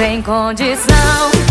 sem condição.